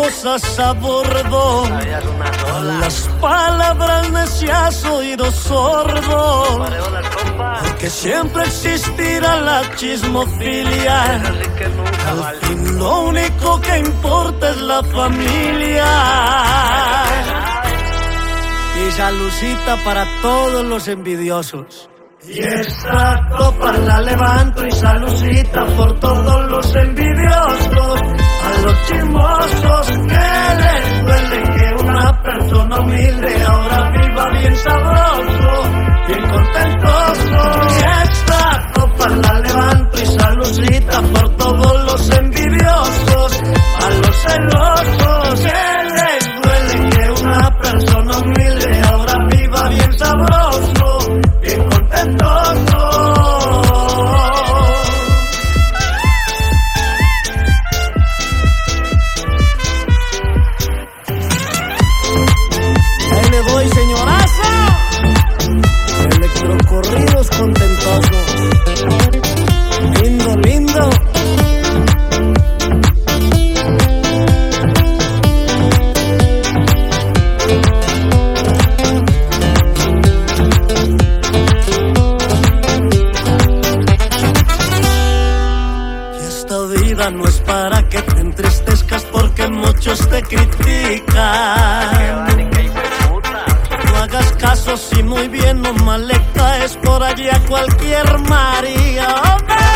cosas a bordo. Las palabras necias oído sordo. Porque siempre existirá la chismofilia. Al fin lo único que importa es la familia. Y salucita para todos los envidiosos. Y esta copa la levanto y salucita por todos que te entristezcas porque muchos te critican. No hagas caso si muy bien o mal le caes por allí a cualquier María. ¡Hombre!